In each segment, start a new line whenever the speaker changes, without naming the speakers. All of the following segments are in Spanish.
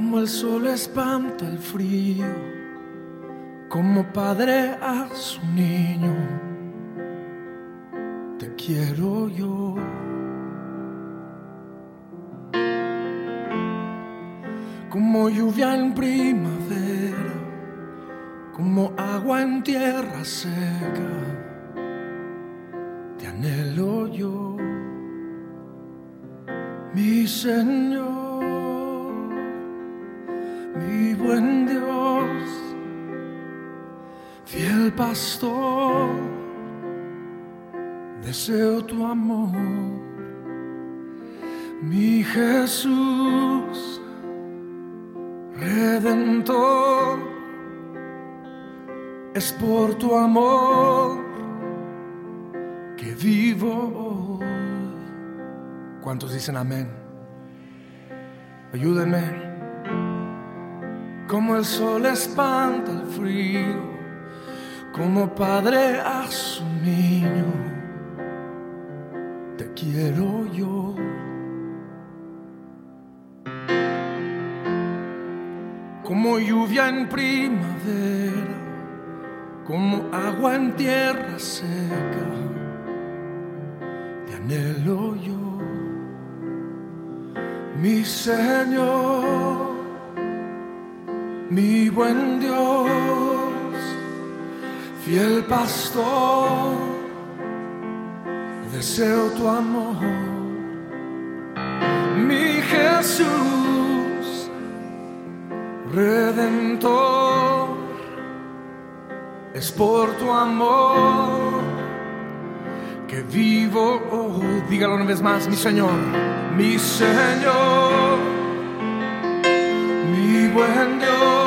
Como el sol espanta el frío, como padre a su niño, te quiero yo. Como lluvia en primavera, como agua en tierra seca, te anhelo yo, mi Señor pastor, deseo tu amor, mi Jesús, redentor, es por tu amor que vivo. ¿Cuántos dicen amén? Ayúdenme como el sol espanta el frío, como padre a su niño, te quiero yo. Como lluvia en primavera, como agua en tierra seca, te anhelo yo, mi Señor mi buen Dios, fiel pastor, deseo tu amor, mi Jesús, redentor, es por tu amor que vivo hoy. Dígalo una vez más, mi Señor, mi Señor, mi buen Dios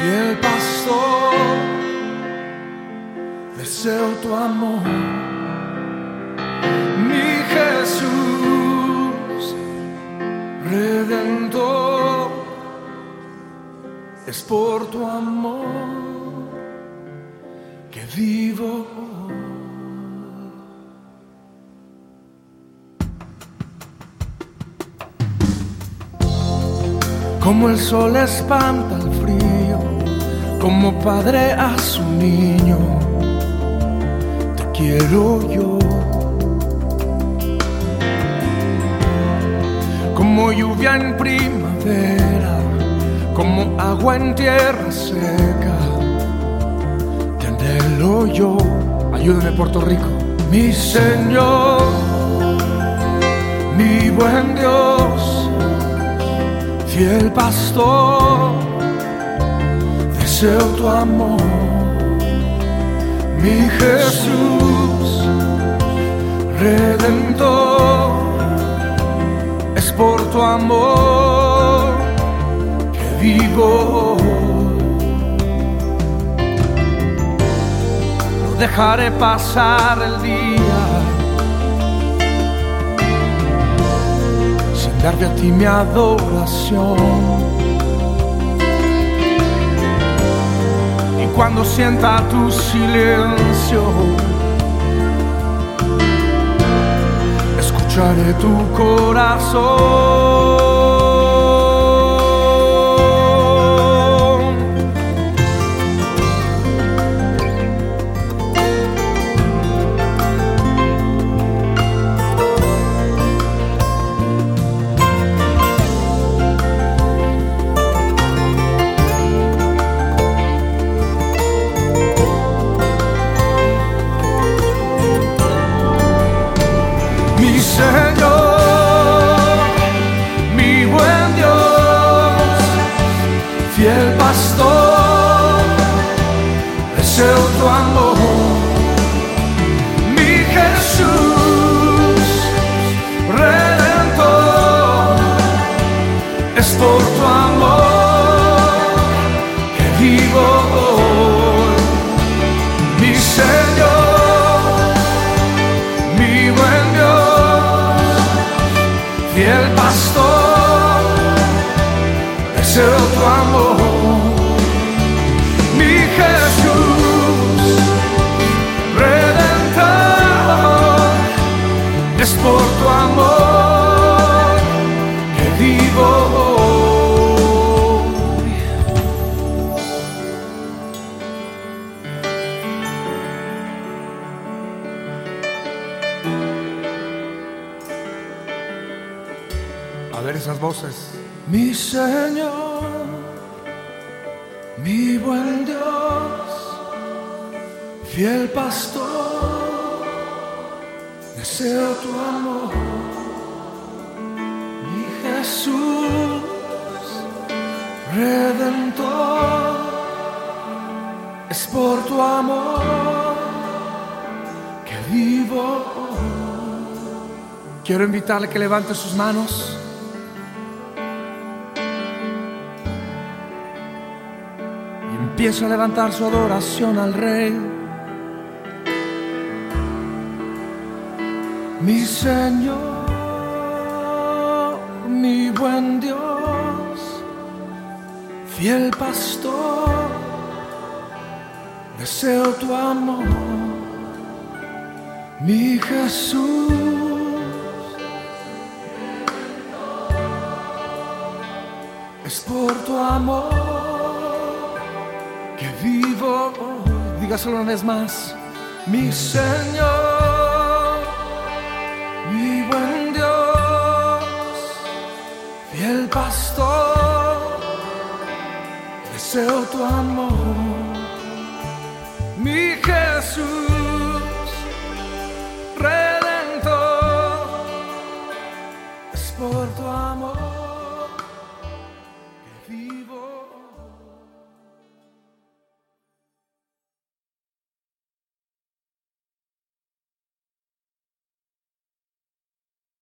fiel pastor, deseo tu amor, mi Jesús, redentor, es por tu amor que vivo. Como el sol espanta el frío como padre a su niño, te quiero yo. Como lluvia en primavera, como agua en tierra seca, te anhelo yo. Ayúdame Puerto Rico, mi Señor, mi buen Dios, fiel pastor tu amor, mi Jesús, redentor, es por tu amor que vivo. No dejaré pasar el día sin darte a ti mi adoración cuando sienta tu silencio. Escucharé tu corazón. Tu amor, mi Jesús, redentor, es por tu amor que vivo hoy, mi Señor, mi buen Dios, fiel pastor, deseo tu amor. por tu amor que vivo hoy. A ver esas voces. Mi Señor, mi buen Dios, fiel pastor deseo tu amor. Mi Jesús, redentor, es por tu amor que vivo. Quiero invitarle que levante sus manos. Y empiezo a levantar su adoración al Rey. Mi Señor, mi buen Dios, fiel pastor, deseo tu amor. Mi Jesús. Es por tu amor que vivo. Dígaselo una vez más. Mi Señor, fiel pastor, deseo tu amor. Mi Jesús, redentor, es por tu amor.